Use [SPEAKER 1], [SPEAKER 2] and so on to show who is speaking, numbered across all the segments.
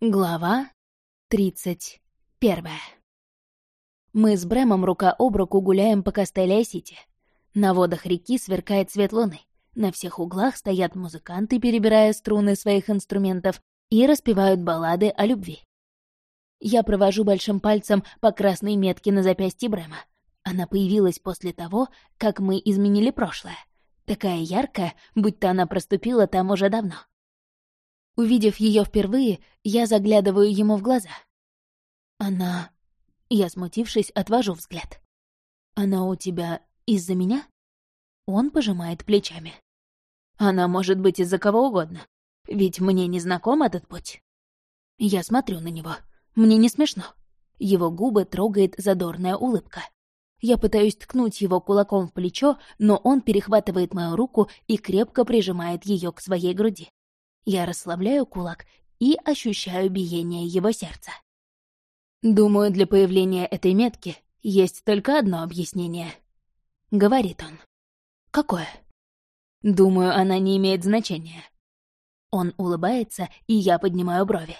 [SPEAKER 1] Глава тридцать первая. Мы с Брэмом рука об руку гуляем по Кастелия-Сити. На водах реки сверкает свет луны. На всех углах стоят музыканты, перебирая струны своих инструментов, и распевают баллады о любви. Я провожу большим пальцем по красной метке на запястье Брэма. Она появилась после того, как мы изменили прошлое. Такая яркая, будто она проступила там уже давно. Увидев ее впервые, я заглядываю ему в глаза. Она... Я, смутившись, отвожу взгляд. Она у тебя из-за меня? Он пожимает плечами. Она может быть из-за кого угодно. Ведь мне не знаком этот путь. Я смотрю на него. Мне не смешно. Его губы трогает задорная улыбка. Я пытаюсь ткнуть его кулаком в плечо, но он перехватывает мою руку и крепко прижимает ее к своей груди. Я расслабляю кулак и ощущаю биение его сердца. «Думаю, для появления этой метки есть только одно объяснение», — говорит он. «Какое?» «Думаю, она не имеет значения». Он улыбается, и я поднимаю брови.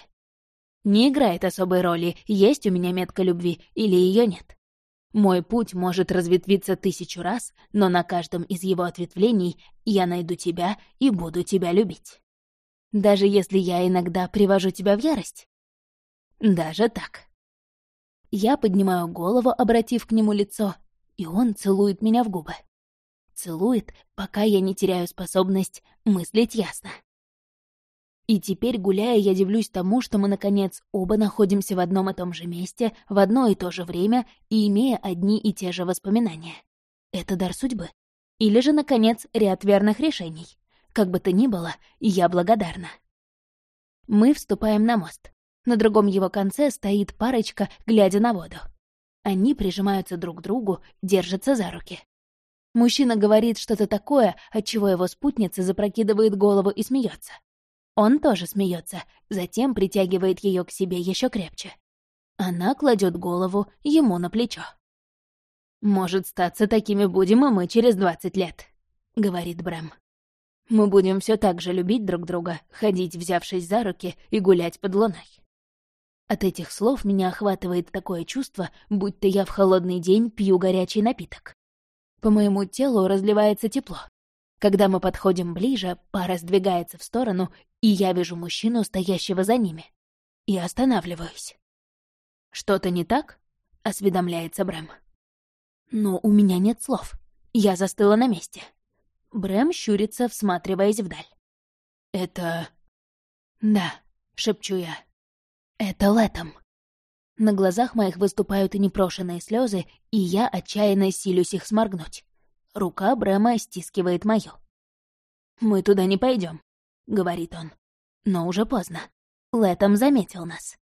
[SPEAKER 1] Не играет особой роли, есть у меня метка любви или ее нет. Мой путь может разветвиться тысячу раз, но на каждом из его ответвлений я найду тебя и буду тебя любить. Даже если я иногда привожу тебя в ярость? Даже так. Я поднимаю голову, обратив к нему лицо, и он целует меня в губы. Целует, пока я не теряю способность мыслить ясно. И теперь, гуляя, я дивлюсь тому, что мы, наконец, оба находимся в одном и том же месте, в одно и то же время и имея одни и те же воспоминания. Это дар судьбы. Или же, наконец, ряд верных решений. Как бы то ни было, я благодарна. Мы вступаем на мост. На другом его конце стоит парочка, глядя на воду. Они прижимаются друг к другу, держатся за руки. Мужчина говорит что-то такое, от чего его спутница запрокидывает голову и смеется. Он тоже смеется, затем притягивает ее к себе еще крепче. Она кладет голову ему на плечо. «Может, статься такими будем и мы через двадцать лет», — говорит Брэм. Мы будем все так же любить друг друга, ходить, взявшись за руки, и гулять под луной. От этих слов меня охватывает такое чувство, будто я в холодный день пью горячий напиток. По моему телу разливается тепло. Когда мы подходим ближе, пара сдвигается в сторону, и я вижу мужчину, стоящего за ними. И останавливаюсь. «Что-то не так?» — осведомляется Брэм. «Но у меня нет слов. Я застыла на месте». Брэм щурится, всматриваясь вдаль. «Это...» «Да», — шепчу я. «Это летом». На глазах моих выступают непрошенные слезы, и я отчаянно силюсь их сморгнуть. Рука Брэма стискивает мою. «Мы туда не пойдем, говорит он. Но уже поздно. Летом заметил нас.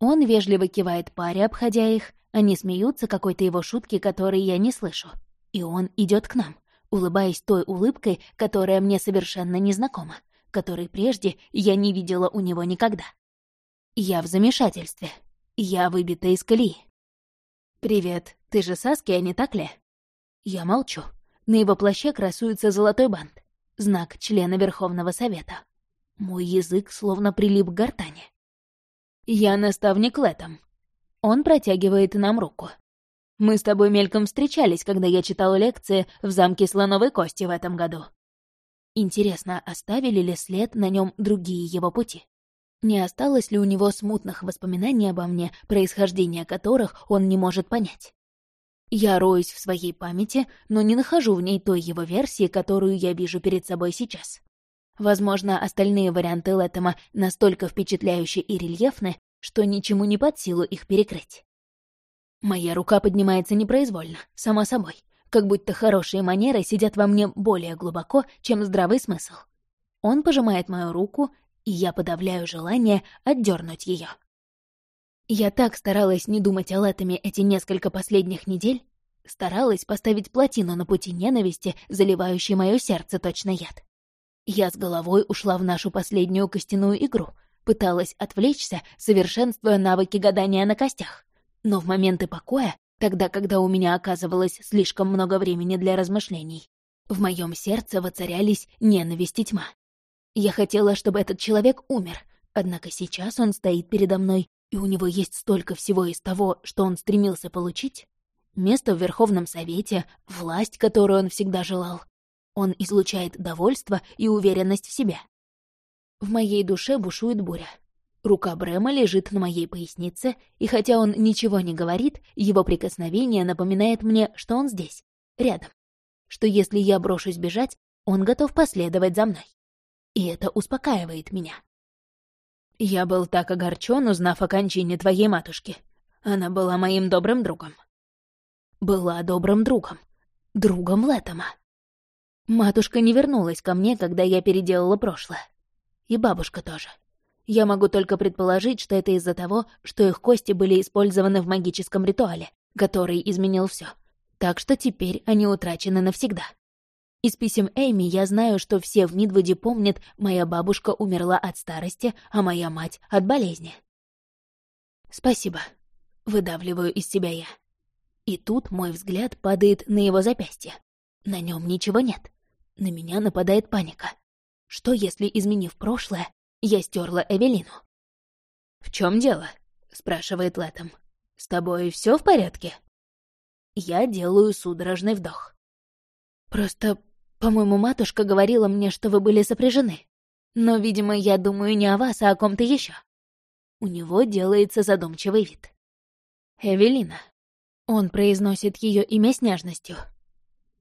[SPEAKER 1] Он вежливо кивает паре, обходя их. Они смеются какой-то его шутки, которой я не слышу. И он идет к нам улыбаясь той улыбкой, которая мне совершенно незнакома, которой прежде я не видела у него никогда. Я в замешательстве. Я выбита из колеи. «Привет, ты же Саски, а не так ли?» Я молчу. На его плаще красуется золотой бант, знак члена Верховного Совета. Мой язык словно прилип к гортани. «Я наставник Летом». Он протягивает нам руку. Мы с тобой мельком встречались, когда я читал лекции в замке Слоновой Кости в этом году. Интересно, оставили ли след на нем другие его пути? Не осталось ли у него смутных воспоминаний обо мне, происхождение которых он не может понять? Я роюсь в своей памяти, но не нахожу в ней той его версии, которую я вижу перед собой сейчас. Возможно, остальные варианты Лэттема настолько впечатляющие и рельефны, что ничему не под силу их перекрыть. Моя рука поднимается непроизвольно, сама собой, как будто хорошие манеры сидят во мне более глубоко, чем здравый смысл. Он пожимает мою руку, и я подавляю желание отдернуть ее. Я так старалась не думать о Лэттами эти несколько последних недель, старалась поставить плотину на пути ненависти, заливающей мое сердце точно яд. Я с головой ушла в нашу последнюю костяную игру, пыталась отвлечься, совершенствуя навыки гадания на костях. Но в моменты покоя, тогда, когда у меня оказывалось слишком много времени для размышлений, в моем сердце воцарялись ненависть и тьма. Я хотела, чтобы этот человек умер, Однако сейчас он стоит передо мной, и у него есть столько всего из того, что он стремился получить. Место в Верховном Совете, власть, которую он всегда желал. Он излучает довольство и уверенность в себе. В моей душе бушует буря. Рука Брэма лежит на моей пояснице, и хотя он ничего не говорит, его прикосновение напоминает мне, что он здесь, рядом. Что если я брошусь бежать, он готов последовать за мной. И это успокаивает меня. Я был так огорчен, узнав о кончине твоей матушки. Она была моим добрым другом. Была добрым другом. Другом Лэттема. Матушка не вернулась ко мне, когда я переделала прошлое. И бабушка тоже. Я могу только предположить, что это из-за того, что их кости были использованы в магическом ритуале, который изменил все. Так что теперь они утрачены навсегда. Из писем Эйми я знаю, что все в Мидвуде помнят, моя бабушка умерла от старости, а моя мать — от болезни. «Спасибо», — выдавливаю из себя я. И тут мой взгляд падает на его запястье. На нем ничего нет. На меня нападает паника. Что, если, изменив прошлое, я стерла Эвелину. «В чем дело?» — спрашивает Лэттем. «С тобой все в порядке?» Я делаю судорожный вдох. «Просто, по-моему, матушка говорила мне, что вы были сопряжены. Но, видимо, я думаю не о вас, а о ком-то еще. У него делается задумчивый вид. «Эвелина». Он произносит ее имя с нежностью.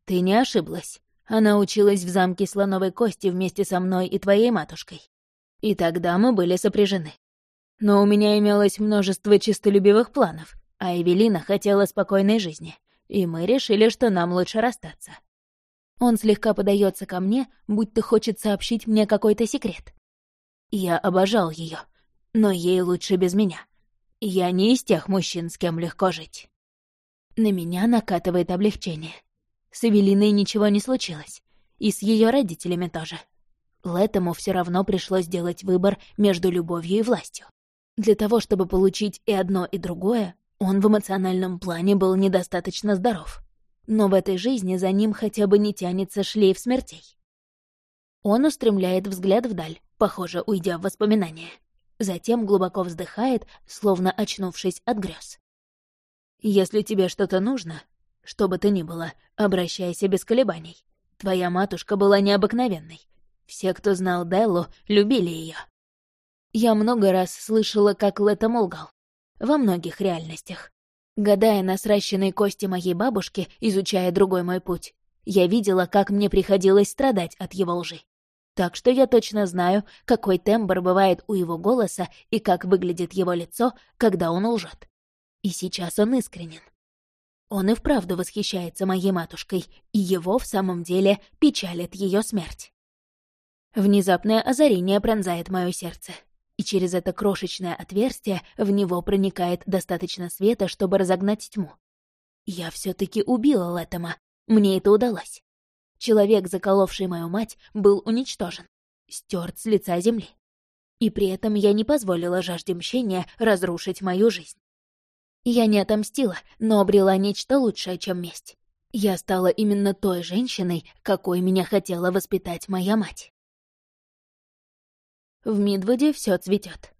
[SPEAKER 1] «Ты не ошиблась. Она училась в замке Слоновой Кости вместе со мной и твоей матушкой. И тогда мы были сопряжены. Но у меня имелось множество чистолюбивых планов, а Эвелина хотела спокойной жизни, и мы решили, что нам лучше расстаться. Он слегка подается ко мне, будто хочет сообщить мне какой-то секрет. Я обожал ее, но ей лучше без меня. Я не из тех мужчин, с кем легко жить. На меня накатывает облегчение. С Эвелиной ничего не случилось. И с ее родителями тоже. Лэтому все равно пришлось сделать выбор между любовью и властью. Для того, чтобы получить и одно, и другое, он в эмоциональном плане был недостаточно здоров. Но в этой жизни за ним хотя бы не тянется шлейф смертей. Он устремляет взгляд вдаль, похоже, уйдя в воспоминания. Затем глубоко вздыхает, словно очнувшись от грез. «Если тебе что-то нужно, что бы то ни было, обращайся без колебаний. Твоя матушка была необыкновенной. Все, кто знал Деллу, любили ее. Я много раз слышала, как Лето молгал. Во многих реальностях. Гадая на сращенной кости моей бабушки, изучая другой мой путь, я видела, как мне приходилось страдать от его лжи. Так что я точно знаю, какой тембр бывает у его голоса и как выглядит его лицо, когда он лжет. И сейчас он искренен. Он и вправду восхищается моей матушкой, и его в самом деле печалит ее смерть. Внезапное озарение пронзает мое сердце, и через это крошечное отверстие в него проникает достаточно света, чтобы разогнать тьму. Я все таки убила Лэттема, мне это удалось. Человек, заколовший мою мать, был уничтожен, стерт с лица земли. И при этом я не позволила жажде мщения разрушить мою жизнь. Я не отомстила, но обрела нечто лучшее, чем месть. Я стала именно той женщиной, какой меня хотела воспитать моя мать. В Мидвуде все цветет.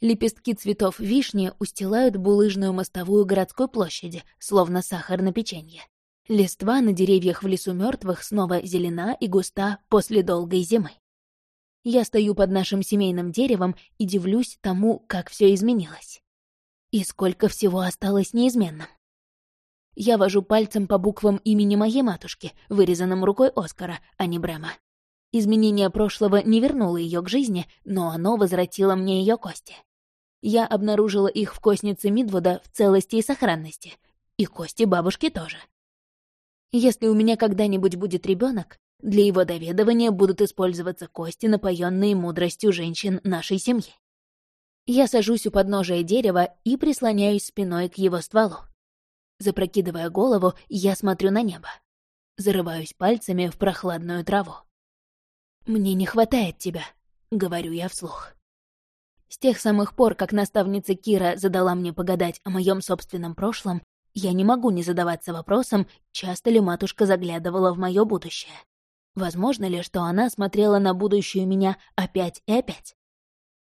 [SPEAKER 1] Лепестки цветов вишни устилают булыжную мостовую городской площади, словно сахар на печенье. Листва на деревьях в лесу мертвых снова зелена и густа после долгой зимы. Я стою под нашим семейным деревом и дивлюсь тому, как все изменилось. И сколько всего осталось неизменным. Я вожу пальцем по буквам имени моей матушки, вырезанным рукой Оскара, а не Брэма. Изменение прошлого не вернуло ее к жизни, но оно возвратило мне ее кости. Я обнаружила их в костнице Мидвуда в целости и сохранности. И кости бабушки тоже. Если у меня когда-нибудь будет ребенок, для его доведывания будут использоваться кости, напоенные мудростью женщин нашей семьи. Я сажусь у подножия дерева и прислоняюсь спиной к его стволу. Запрокидывая голову, я смотрю на небо. Зарываюсь пальцами в прохладную траву. «Мне не хватает тебя», — говорю я вслух. С тех самых пор, как наставница Кира задала мне погадать о моем собственном прошлом, я не могу не задаваться вопросом, часто ли матушка заглядывала в мое будущее. Возможно ли, что она смотрела на будущую меня опять и опять?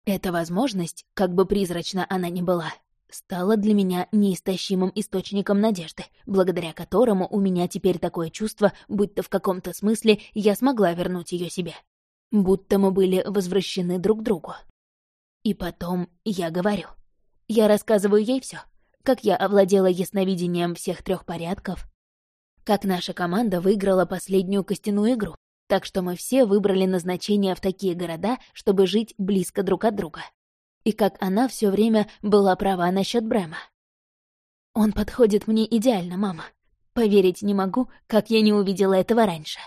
[SPEAKER 1] Эта возможность, как бы призрачна она ни была, стала для меня неистощимым источником надежды, благодаря которому у меня теперь такое чувство, будто в каком-то смысле я смогла вернуть ее себе. Будто мы были возвращены друг другу. И потом я говорю. Я рассказываю ей все, как я овладела ясновидением всех трех порядков, как наша команда выиграла последнюю костяную игру, так что мы все выбрали назначение в такие города, чтобы жить близко друг от друга. И как она все время была права насчет Брэма. Он подходит мне идеально, мама. Поверить не могу, как я не увидела этого раньше.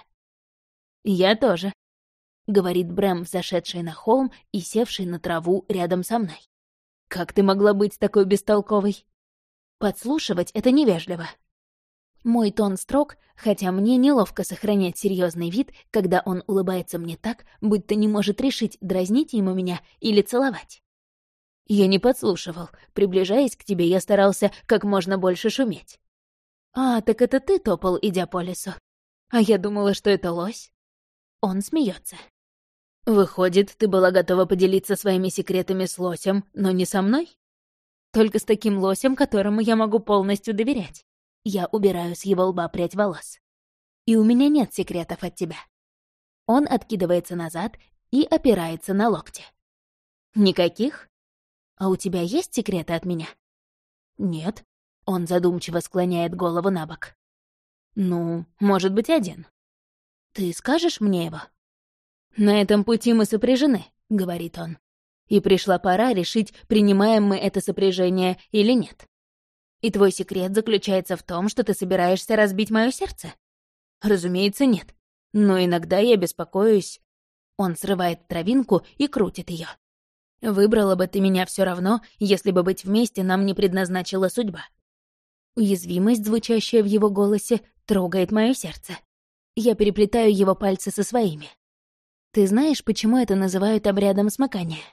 [SPEAKER 1] Я тоже, — говорит Брэм, зашедший на холм и севший на траву рядом со мной. «Как ты могла быть такой бестолковой?» «Подслушивать — это невежливо», мой тон строг, хотя мне неловко сохранять серьезный вид, когда он улыбается мне так, будто не может решить, дразнить ему меня или целовать. Я не подслушивал. Приближаясь к тебе, я старался как можно больше шуметь. «А, так это ты топал, идя по лесу? А я думала, что это лось». Он смеется. «Выходит, ты была готова поделиться своими секретами с лосем, но не со мной?» «Только с таким лосем, которому я могу полностью доверять. Я убираю с его лба прядь волос. И у меня нет секретов от тебя. Он откидывается назад и опирается на локти. Никаких? А у тебя есть секреты от меня? Нет. Он задумчиво склоняет голову на бок. Ну, может быть, один. Ты скажешь мне его? На этом пути мы сопряжены, говорит он. И пришла пора решить, принимаем мы это сопряжение или нет. И твой секрет заключается в том, что ты собираешься разбить мое сердце? Разумеется, нет. Но иногда я беспокоюсь. Он срывает травинку и крутит ее. Выбрала бы ты меня все равно, если бы быть вместе нам не предназначила судьба. Уязвимость, звучащая в его голосе, трогает мое сердце. Я переплетаю его пальцы со своими. Ты знаешь, почему это называют обрядом смыкания?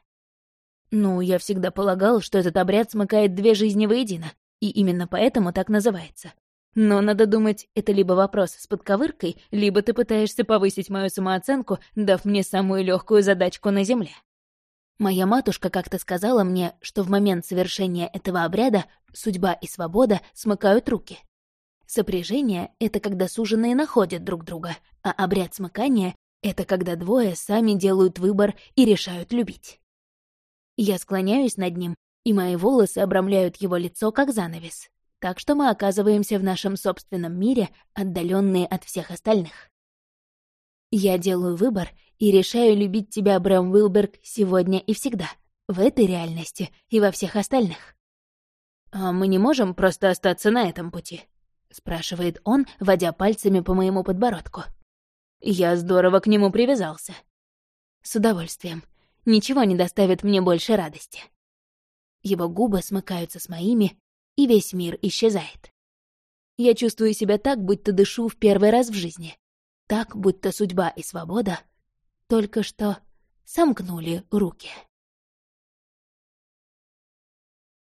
[SPEAKER 1] Ну, я всегда полагал, что этот обряд смыкает две жизни воедино, и именно поэтому так называется. Но надо думать, это либо вопрос с подковыркой, либо ты пытаешься повысить мою самооценку, дав мне самую легкую задачку на земле. Моя матушка как-то сказала мне, что в момент совершения этого обряда судьба и свобода смыкают руки. Сопряжение — это когда суженые находят друг друга, а обряд смыкания — это когда двое сами делают выбор и решают любить. Я склоняюсь над ним и мои волосы обрамляют его лицо как занавес, так что мы оказываемся в нашем собственном мире, отдаленные от всех остальных. Я делаю выбор и решаю любить тебя, Брэм Уилберг, сегодня и всегда, в этой реальности и во всех остальных. «А мы не можем просто остаться на этом пути?» — спрашивает он, водя пальцами по моему подбородку. Я здорово к нему привязался. С удовольствием. Ничего не доставит мне больше радости. Его губы смыкаются с моими, и весь мир исчезает. Я чувствую себя так, будто дышу в первый раз в жизни. Так, будто судьба и свобода только что сомкнули руки.